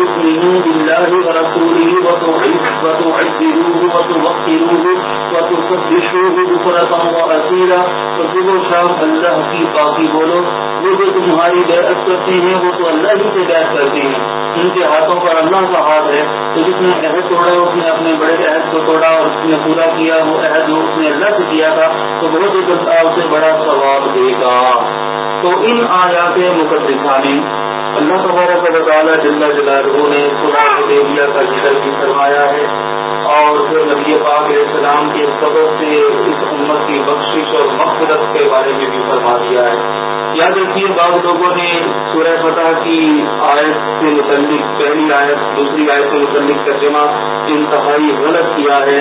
Speaker 1: وقت کی روح رکھا و شام اللہ باقی بولو وہ جو تمہاری بیعت کرتے ہیں وہ تو اللہ ہی سے ان کے ہاتھوں پر اللہ کا ہاتھ ہے تو جس نے عہد توڑا اس نے اپنے بڑے عہد کو توڑا اور اس نے پورا کیا وہ عہد جو اس نے اللہ سے کیا تھا تو بہت ہی جلد اسے بڑا ثواب دے گا تو ان آیات مقدسہ نے اللہ تبارک تبارکوں نے کا بھی فرمایا ہے اور پھر نبی پاک علیہ السلام کے سبب سے اس امت کی بخشش اور مقصد کے بارے میں بھی فرما دیا ہے یاد رکھیے بعض لوگوں نے سورہ فتح کی آیت سے متعلق پہلی آیت دوسری آیت سے متعلق ترجمہ انتہائی غلط کیا ہے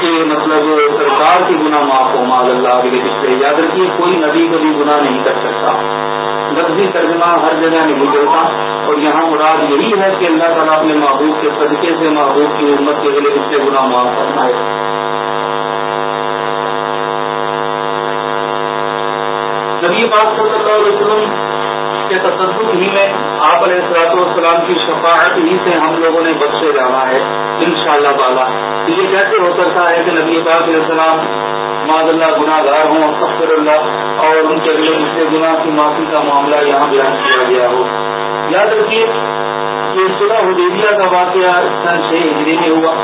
Speaker 1: کہ مطلب سرکار کے گناہ معاف ہو ماض اللہ کے کشتے یاد رکھیے کوئی نبی کبھی گناہ نہیں کر سکتا لفظی ترجمہ ہر جگہ نہیں چلتا اور یہاں مراد یہی ہے کہ اللہ تعالیٰ اپنے محبوب کے صدقے سے محبوب کی امت کے لیے گفتے گناہ معاف کرنا ہے نبی پاک صلی اللہ علیہ وسلم کے تصدق ہی میں آپ علیہ السلاط والسلام کی شفاعت ہی سے ہم لوگوں نے بخشے جانا ہے ان شاء اللہ تعالیٰ یہ کیسے ہو سکتا ہے کہ نبی پاک علیہ السلام معذ اللہ گناہ گار ہوں اور اللہ اور ان کے گناہ کی معافی کا معاملہ یہاں بیان کیا گیا ہو یاد رکھیے صلح حدیبیہ کا واقعہ میں ہوا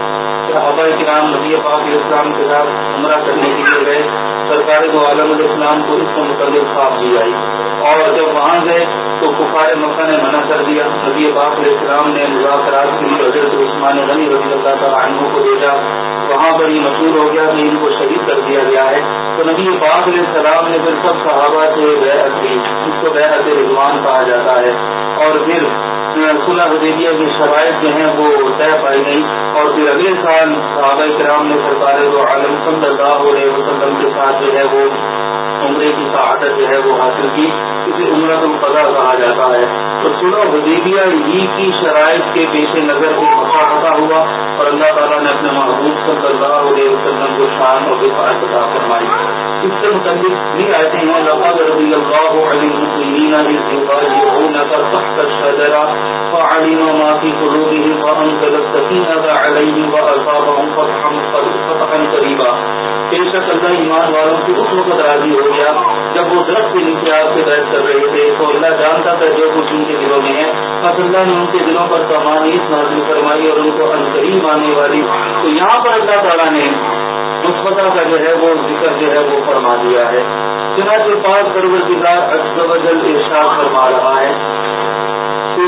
Speaker 1: نبی پاک اسلام کے ساتھ عمرہ کرنے کے لیے علیہ السلام کو اس کو متعلق خواب دی آئی اور جب وہاں گئے تو کفار مکہ نے منع کر دیا نبی پاک علیہ السلام نے مذاکرات کی حضرت عثمان غنی رضی اللہ تعالیٰ عنہ کو بھیجا وہاں پر یہ مشہور ہو گیا کہ ان کو شہید کر دیا گیا ہے تو نبی پاک علیہ السلام نے پھر سب صحابہ سے اس کو رضوان کہا جاتا ہے اور پھر صلح حدیبیہ کی شرائط جو ہیں وہ طے پائی گئی اور پھر اگلے سال صحابہ کرام نے سرکار جو عالم صلی اللہ ہو رہے کے ساتھ جو ہے وہ عمرے کی سعادت جو ہے وہ حاصل کی اسے عمرہ تم فضا کہا جاتا ہے تو سنا حدیبیہ ہی کی شرائط کے پیش نظر کو مساحتا ہوا اور اللہ تعالیٰ نے اپنے محبوب صلی اللہ علیہ وسلم کو شان اور وفاق عطا فرمائی اس سے متعلق بھی آئے ہیں لفاظ رضی اللہ علی سواجی او نظر تخت شجرا فعلی ما فی قلوبہ فہم قلت سکینہ علیہ فتحا قریبا بے شک اللہ ایمان والوں کی اس وقت راضی ہو گیا جب وہ درخت کے نیچے آپ سے بحث کر رہے تھے تو اللہ جانتا تھا جو کچھ ان کے دلوں میں ہے بس اللہ نے ان کے دلوں پر سامان اس نازک فرمائی اور ان کو انتہی ماننے والی تو یہاں پر اللہ تعالیٰ نے کا جو ہے وہ ذکر جو ہے وہ فرما دیا ہے پاس گروا زبر جلد ارشاد فرما رہا ہے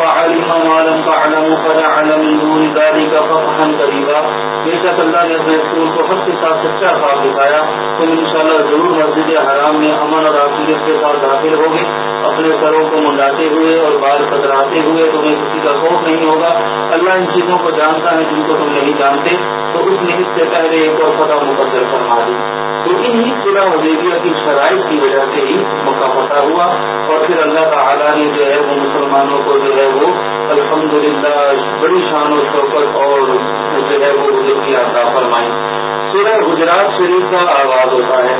Speaker 1: فعلم ما لم تعلم ذلك ساتھ سچا خواب دکھایا تم ان شاء ضرور مسجد حرام میں امن اور عاقیت کے ساتھ داخل ہو اپنے سروں کو منڈاتے ہوئے اور بال کتراتے ہوئے تمہیں کسی کا خوف نہیں ہوگا اللہ ان چیزوں کو جانتا ہے جن کو تم نہیں جانتے تو اس نے اس سے پہلے ایک اور فتح مقدر فرما دی تو انہی ہی حدیبیہ کی شرائط کی وجہ سے ہی مکہ فتح ہوا اور پھر اللہ تعالیٰ نے جو ہے وہ مسلمانوں کو جو ہے وہ الحمدللہ بڑی شان و شوقت اور جو ہے وہ حضور کی عطا فرمائی سورہ گجرات شریف کا آغاز ہوتا ہے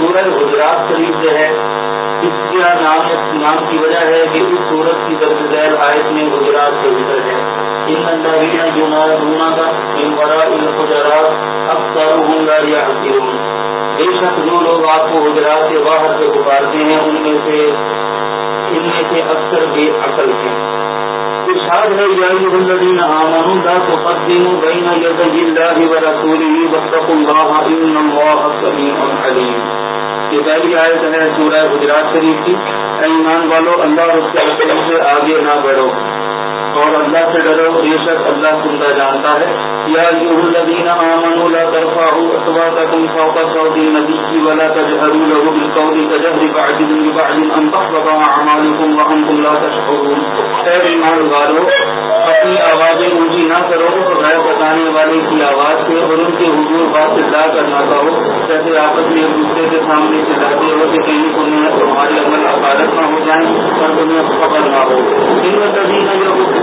Speaker 1: سورہ گجرات شریف جو ہے اس کیا نام نام کی وجہ ہے کہ اس سورت کی درج ذیل آیت میں گجرات کے ذکر ہے ان اندرین جمع رونا کا ان برا ان خجرات اب سر ہوں گا یا حسین بے شک جو لوگ آپ کو گجرات کے باہر سے پکارتے ہیں ان میں سے ان میں سے اکثر بے ہے سورہ شریف کی ایمان والو اللہ اس سے آگے نہ بڑھو اور اللہ سے ڈرو بے شک اللہ سنتا جانتا ہے یا یہ لبین امن اللہ طرفہ ہو اتبا کا تم خوفہ سعودی نبی کی والا تجہر سعودی تجہر اپنی آوازیں اونچی نہ کرو غیر بتانے والے کی آواز سے اور ان کے حضور بات سے ڈرا کرنا نہ کرو جیسے آپس میں ایک دوسرے کے سامنے چلاتے ہو کہ کہیں تمہیں نہیں تمہارے اندر عبادت نہ ہو جائیں اور تمہیں خبر نہ ہو ان میں کبھی نہ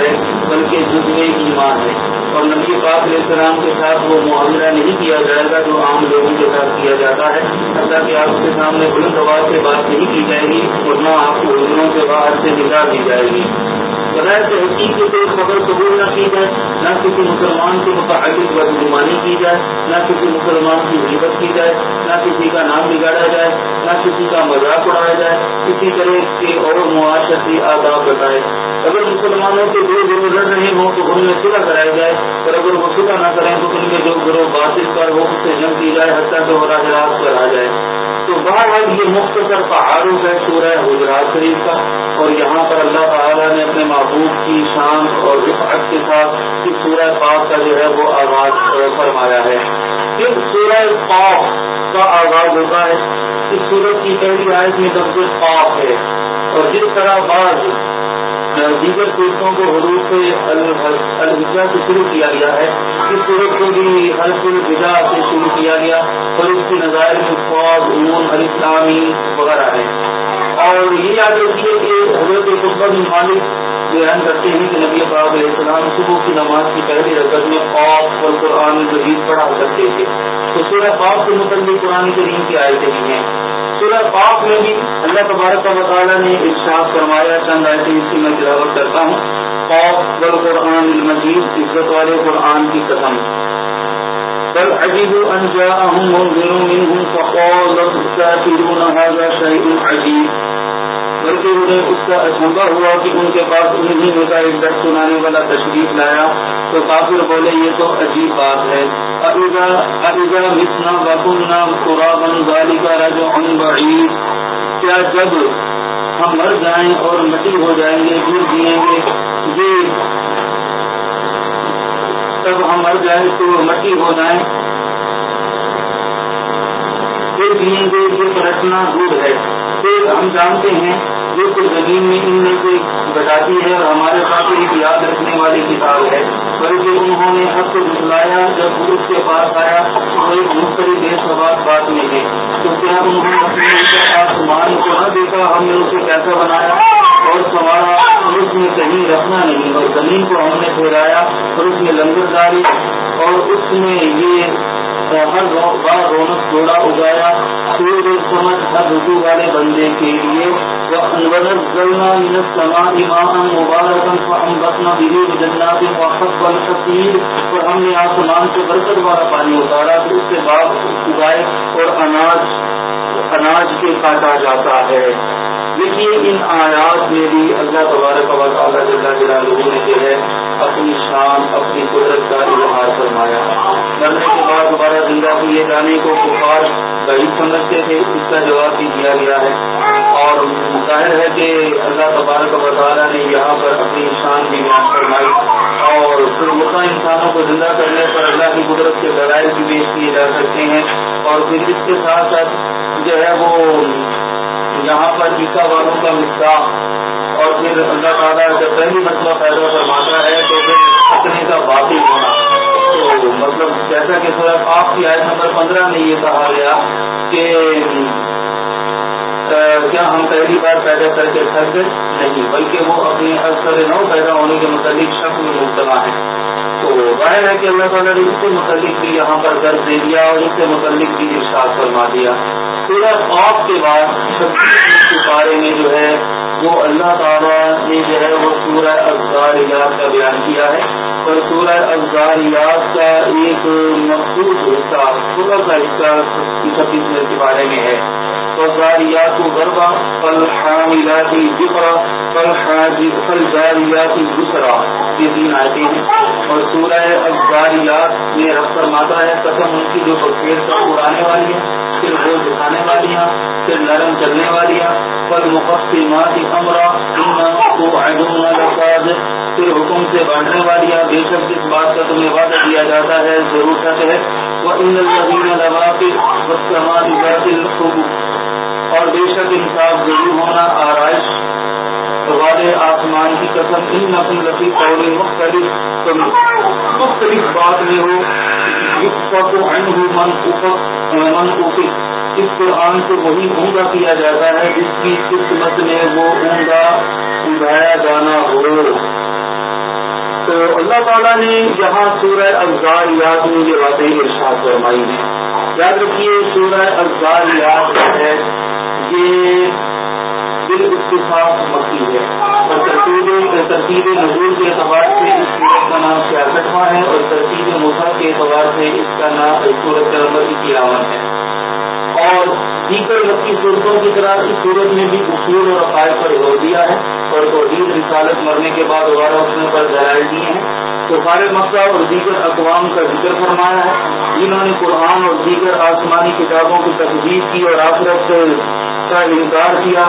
Speaker 1: ہے بلکہ جزو ایمان ہے اور نبی پاک علیہ السلام کے ساتھ وہ معاملہ نہیں کیا جائے گا جو عام لوگوں کے ساتھ کیا جاتا ہے حتیٰ کہ آپ کے سامنے بلند آواز سے بات نہیں کی جائے گی اور نہ آپ کو اردو کے باہر سے نکال دی جائے گی تو تحقیق کے خبر قبول نہ کی جائے نہ کسی مسلمان کے متحد پر کی جائے نہ کسی مسلمان کی حیبت کی جائے نہ کسی کا نام بگاڑا جائے نہ کسی کا مذاق اڑایا جائے کسی طرح کے اور معاشرتی آداب بتائے اگر مسلمانوں کے دو گرو لڑ رہے ہوں تو ان میں صلح کرائی جائے اور اگر وہ صلح نہ کریں تو ان کے جو گروہ بازش کر وہ کی جائے حتیا کے براہ راست کرا جائے تو بہت یہ مختصر پہاڑوں ہے سورہ حجرات شریف کا اور یہاں پر اللہ تعالیٰ نے اپنے محبوب کی شان اور کے ساتھ اس سورہ پاک کا جو ہے وہ آغاز فرمایا ہے اس سورہ پاک کا آغاز ہوتا ہے اس سورج کی پہلی آیت میں تبدیل پاک ہے اور جس طرح بعض دیگر صورتوں کو حروف الحجا سے شروع کیا گیا ہے اس صورت کو بھی حلف فیضا سے شروع کیا گیا اور اس کے نظائر میں خواب اون علیسلامی وغیرہ ہے اور یہ یاد رکھیے کے حضرت مالک بیان کرتے ہیں کہ نبی اباب علیہ السلام صبح کی نماز کی پہلی رقم میں آپ اور قرآن مجید پڑھا کرتے تھے تو سورہ کے متعلق قرآن کریم کی آئے سے ہیں سورہ پاک میں بھی اللہ تبارک و تعالیٰ نے ارشاد فرمایا چند ایسی اس کی میں تلاوت کرتا ہوں پاک بل قرآن المجید عزت والے قرآن کی قسم بل عجیب انجا ہوں ہوں ہوں ہوں فقول عجیب بلکہ انہیں اس کا اجوبہ ہوا کہ ان کے پاس انہیں ان کا ایک درد سنانے والا تشریف لایا تو کافر بولے یہ تو عجیب بات ہے ابیزا ابیزا مسنا بکنا قرآن گالی کا رج ان کیا جب ہم مر جائیں اور مٹی ہو جائیں گے گر جئیں گے یہ جب ہم مر جائیں تو مٹی ہو جائیں پھر جئیں گے یہ پرچنا دور ہے ہم جانتے ہیں کچھ زمین میں ان میں سے بتاتی ہے اور ہمارے ساتھ ایک یاد رکھنے والی کتاب ہے بلکہ انہوں نے حق کو مسلایا جب اس کے پاس آیا تو ایک مختلف بے شبا بات میں ہے تو کیا انہوں نے اپنے آسمان کو نہ دیکھا ہم نے اسے کیسا بنایا اور سوارا اور اس میں کہیں رکھنا نہیں اور زمین کو ہم نے پھیرایا اور اس میں لنگر گاڑی اور اس میں یہ ہر رونق جوڑا اگایا رونقڑا سمجھ ہر رجوع والے بندے کے لیے ہم نے آسمان سے برکت والا پانی اتارا اس کے بعد اگائے اور اناج اناج کے کاٹا جاتا ہے دیکھیے ان آیات میں بھی اللہ تبارک و تعالیٰ جلال لوگوں نے جو ہے اپنی شان اپنی قدرت کا اظہار فرمایا کے بعد دوبارہ زندہ کیے جانے کو غریب سمجھتے تھے اس کا جواب بھی دیا گیا ہے اور ظاہر ہے کہ اللہ تبارک و تعالیٰ نے یہاں پر اپنی شان کی بیان فرمائی اور پھر انسانوں کو زندہ کرنے پر اللہ کی قدرت کے ذرائع بھی پیش کیے جا سکتے ہیں اور پھر اس کے ساتھ ساتھ جو ہے وہ یہاں پر ٹیسٹا والوں کا مسا اور پھر اللہ تعالیٰ جب پہلی مسئلہ پیدا ہے تو پھر خطرے کا باقی ہونا تو مطلب جیسا کہ سر آپ کی آئے نمبر پندرہ میں یہ کہا گیا کہ کیا ہم پہلی بار پیدا کر کے گئے نہیں بلکہ وہ اپنے اکثر نو پیدا ہونے کے متعلق شخص میں مبتلا ہیں تو ظاہر ہے کہ اللہ تعالیٰ نے اس سے متعلق بھی یہاں پر درد دے دیا اور اس سے متعلق بھی ارشاد فرما دیا پورا خواب کے بعد چھبیس کے بارے میں جو ہے اللہ تعالیٰ نے جو ہے وہ سورہ افزار یاد کا بیان کیا ہے اور سورہ یاد کا ایک مخصوص حصہ کا حصہ کے بارے میں ہے اور سورہ افزار میں رفتار ماتا ہے کا اڑانے والی ہیں نرم چلنے والی ہیں پر مقصد امراؤ پھر حکم سے بانٹنے والی بے شک اس بات کا تمہیں وعدہ دیا جاتا ہے ضرور سچ ہے وہاں پھر اور بے شک انصاف ضرور ہونا آرائش والے آسمان کی قسم ان نقل لفی تو مختلف مختلف بات میں ہو من اس قرآن کو وہی عمدہ کیا جاتا ہے جس کی قسمت میں وہ عمدہ اگایا جانا ہو تو اللہ تعالیٰ نے یہاں سورہ افزار یاد میں یہ باتیں ارشاد فرمائی ہے یاد رکھیے سورہ افزار یاد ہے یہ اس کے ساتھ مکی ہے اور ترتیب ترتیب نظور کے اعتبار سے اس کا نام چھیاسٹھواں ہے اور ترتیب موسا کے اعتبار سے اس کا نام کا نمبر اکیاون ہے اور دیگر لکی صورتوں کی طرح اس سورج میں بھی اصول اور عقائد پر غور دیا ہے اور توحید رسالت مرنے کے بعد دوبارہ پر اورائرائش دیے ہیں تو فارغ مقصد اور دیگر اقوام کا ذکر فرمایا ہے جنہوں نے قرآن اور دیگر آسمانی کتابوں کی تجویز کی اور آخرت کا انکار کیا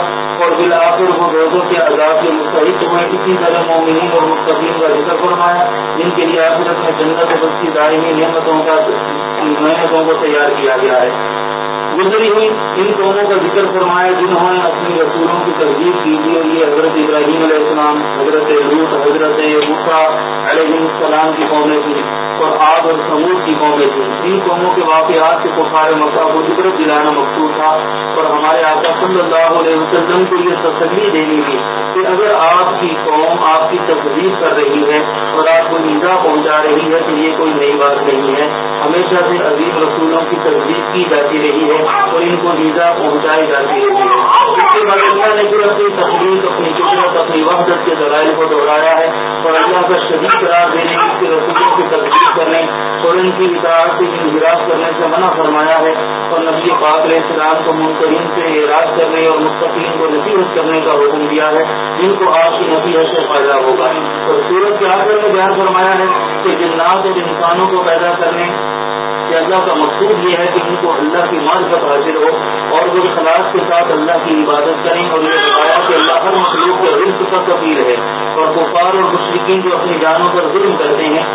Speaker 1: اور بلاخر کے مستحق ہوئے اسی طرح مومنین اور مستقبل کا ذکر فرمایا جن کے لیے آخرت میں جنگل کی دائمی نعمتوں کا نعمتوں کو تیار کیا گیا ہے گزری ہوئی ان قوموں کا ذکر فرمایا جنہوں نے اپنے رسولوں کی ترغیب کی تھی اور یہ حضرت ابراہیم علیہ السلام حضرت روس حضرت علیہ السلام کی قومیں تھیں اور آب اور سمود کی قومیں تھیں ان قوموں کے واقعات کے پہار مقام کو ذکر دلانا مقصود تھا اور ہمارے آپ صلی اللہ علیہ وسلم کو یہ تسلی دینی تھی کہ اگر آپ کی قوم آپ کی تقریب کر رہی ہے اور آپ کو نیزا پہنچا رہی ہے تو یہ کوئی نئی بات نہیں ہے ہمیشہ سے عظیم رسولوں کی تجدید کی جاتی رہی ہے اور ان کو ویزا پہنچائی جاتی ہیں ہے اس کے بعد اللہ نے تقریر اپنی تقریب اپنی وقت کے ذرائع کو دوہرایا ہے اور اللہ کا شدید قرار دینے اس کے رسولوں کی تقریب کرنے اور ان کی سے انحراف کرنے سے منع فرمایا ہے اور نبی پاک علیہ السلام کو منترین سے اعراض کرنے اور مستقین کو نصیحت کرنے کا حکم دیا ہے جن کو آپ کی نصیحت سے فائدہ ہوگا اور سورج کے آخر میں بیان فرمایا ہے کہ جنات اور انسانوں کو پیدا کرنے کہ اللہ کا مقصود یہ ہے کہ ان کو اللہ کی مان پر حاضر ہو اور وہ اخلاص کے ساتھ اللہ کی عبادت کریں اور یہ بتایا کہ اللہ ہر مخلوق کے رزق پر کبھی رہے اور کفار اور مشرقین جو اپنی جانوں پر ظلم کرتے ہیں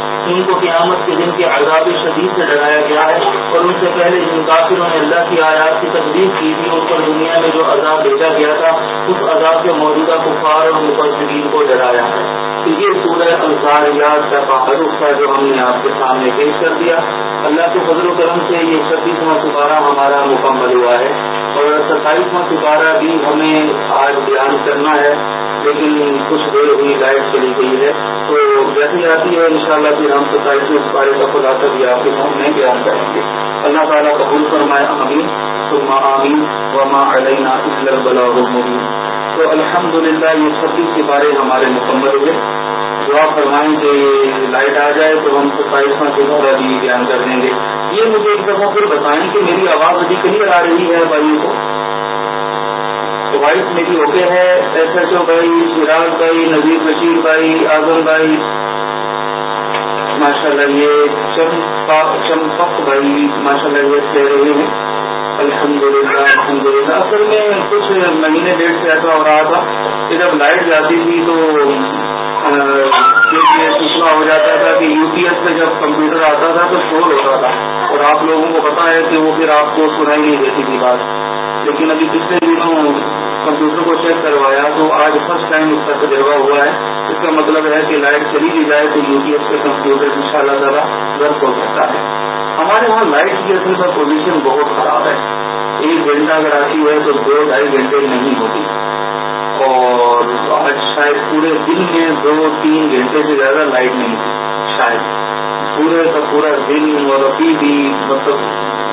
Speaker 1: کو قیامت کے دن کے عذاب شدید سے ڈرایا گیا ہے اور ان سے پہلے جن کافروں نے اللہ کی آیات کی تبدیل کی تھی ان پر دنیا میں جو عذاب بھیجا گیا تھا اس عذاب کے موجودہ کفار اور مقدرین کو ڈرایا ہے یہ انصار یاد کا فرق تھا جو ہم نے آپ کے سامنے پیش کر دیا اللہ کے فضل و کرم سے یہ چھبیسواں سپارہ ہمارا مکمل ہوا ہے اور ستائیسواں سپارہ بھی ہمیں آج بیان کرنا ہے لیکن کچھ دیر ہوئی لائٹ چلی گئی ہے تو جیسی آتی ہے انشاءاللہ شاء اللہ پھر ہم سوسائٹی اس بارے کا خدا کر دیا بیان کریں گے اللہ تعالیٰ قبول فرمائے تو ماں آمین و ماں علینا اسلر بلا تو الحمد للہ یہ سب کے بارے ہمارے مکمل ہوئے جو آپ فرمائیں کہ لائٹ آ جائے تو ہم کے دورہ بھی بیان کر دیں گے یہ مجھے ایک دفعہ پھر بتائیں کہ میری آواز ابھی کلیئر آ رہی ہے بھائیوں کو وائٹ میڈی ہوتے ہے ایس ایس او بھائی سراج بھائی نذیر بشیر بھائی اعظم بھائی ماشاء اللہ یہ چمپک بھائی ماشاء اللہ یہ کہہ رہے ہیں الحمد الحمد للہ للہ اصل میں کچھ مہینے ڈیڑھ سے ایسا ہو رہا تھا کہ جب لائٹ جاتی تھی تو سوچنا ہو جاتا تھا کہ یو پی ایس میں جب کمپیوٹر آتا تھا تو شور ہوتا تھا اور آپ لوگوں کو پتا ہے کہ وہ پھر آپ کو سنائی نہیں دیتی تھی بات لیکن ابھی پچھلے دنوں کمپیوٹر کو چیک کروایا تو آج فرسٹ ٹائم اس کا تجربہ ہوا ہے اس کا مطلب ہے کہ لائٹ چلی بھی جائے تو یو پی ایس کے کمپیوٹر ان شاء اللہ تعالیٰ درخت ہو سکتا ہے ہمارے وہاں لائٹ کی اصل کا پوزیشن بہت خراب ہے ایک گھنٹہ اگر آتی ہے تو دو ڈھائی گھنٹے نہیں ہوتی اور آج شاید پورے دن میں دو تین گھنٹے سے زیادہ لائٹ نہیں تھی شاید پورے کا پورا دن اور ابھی بھی مطلب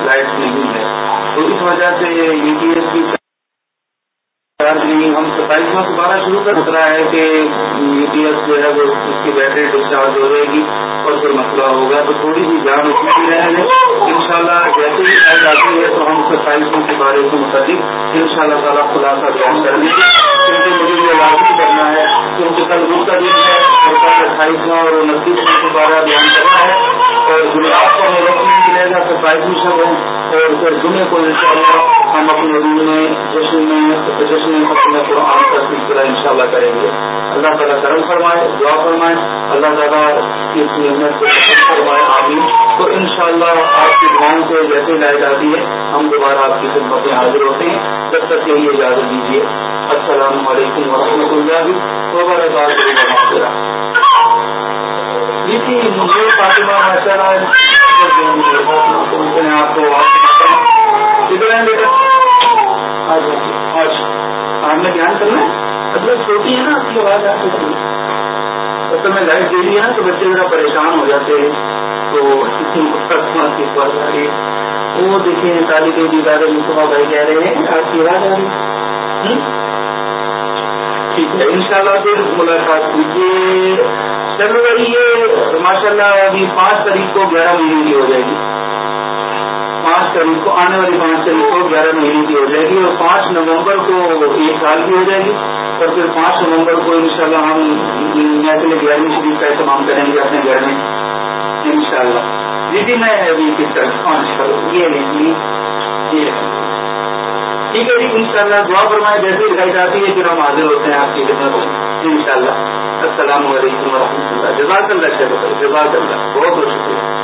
Speaker 1: لائٹ نہیں ہے تو اس وجہ سے یو پی ایس جی، ہم ستائیس سو دوبارہ شروع کر رہا ہے کہ یو پی ایس جو ہے وہ اس کی بیٹری ڈسچارج ہو جائے گی اور پھر مسئلہ ہوگا تو تھوڑی سی جان اچھی بھی رہے گی ان شاء اللہ جیسے ہی بات آتی ہے تو ہم ستائیس سو جی کے بارے سے متعلق ان شاء اللہ تعالیٰ خلاصہ بیان کر گے کیونکہ مجھے یہ لازمی کرنا ہے کیونکہ کل روز کا اٹھائیس سو اور انتیس اور گجرات کا میرا سرائزی سے ہو اور پھر دنیا کو ان شاء اللہ ہم اپنے روم میں جشن جشن میں میں آپ کا ان شاء اللہ کریں گے اللہ تعالیٰ کرم فرمائے دعا فرمائے اللہ تعالیٰ محنت کیبی تو ان شاء اللہ آپ کی دعاؤں کو جیسے لائی جاتی ہے ہم دوبارہ آپ کی خدمتیں حاضر ہوتے ہیں جب تک کے لیے اجازت دیجیے السلام علیکم و رحمۃ وبرکاتہ
Speaker 2: وی جو مجھے فاطمہ
Speaker 1: ماشاء اللہ آپ کو بیٹا فکر نے دھیان کرنا ہے اب جب چھوٹی ہے نا آپ کی آواز آتی ہے اصل میں لائٹ دے رہی نا تو بچے ذرا پریشان ہو جاتے ہیں تو کسی آگے تو وہ دیکھے ہیں طالب عید متبادہ بھائی کہہ رہے ہیں آپ کی آواز آ رہی ہے ٹھیک ہے انشاء اللہ پھر ملاقات کیجیے چل رہی ہے ماشاء اللہ ابھی پانچ تاریخ کو گیارہ مہینے کی ہو جائے گی پانچ تاریخ کو آنے والی پانچ تاریخ کو گیارہ مہینے کی ہو جائے گی اور پانچ نومبر کو ایک سال کی ہو جائے گی اور پھر پانچ نومبر کو ان شاء اللہ ہم میسل گیارہویں شریف کا استعمال کریں گے اپنے گھر میں ان شاء اللہ دن میں پانچ طرح ہاں، یہ ٹھیک ہے جی ان شاء اللہ دعا فرمائے جیسے دکھائی جاتی ہے پھر ہم حاضر ہوتے ہیں آپ کی خدمت السلام علیکم و رحمۃ اللہ جزاک اللہ چلو جزاک اللہ بہت بہت شکریہ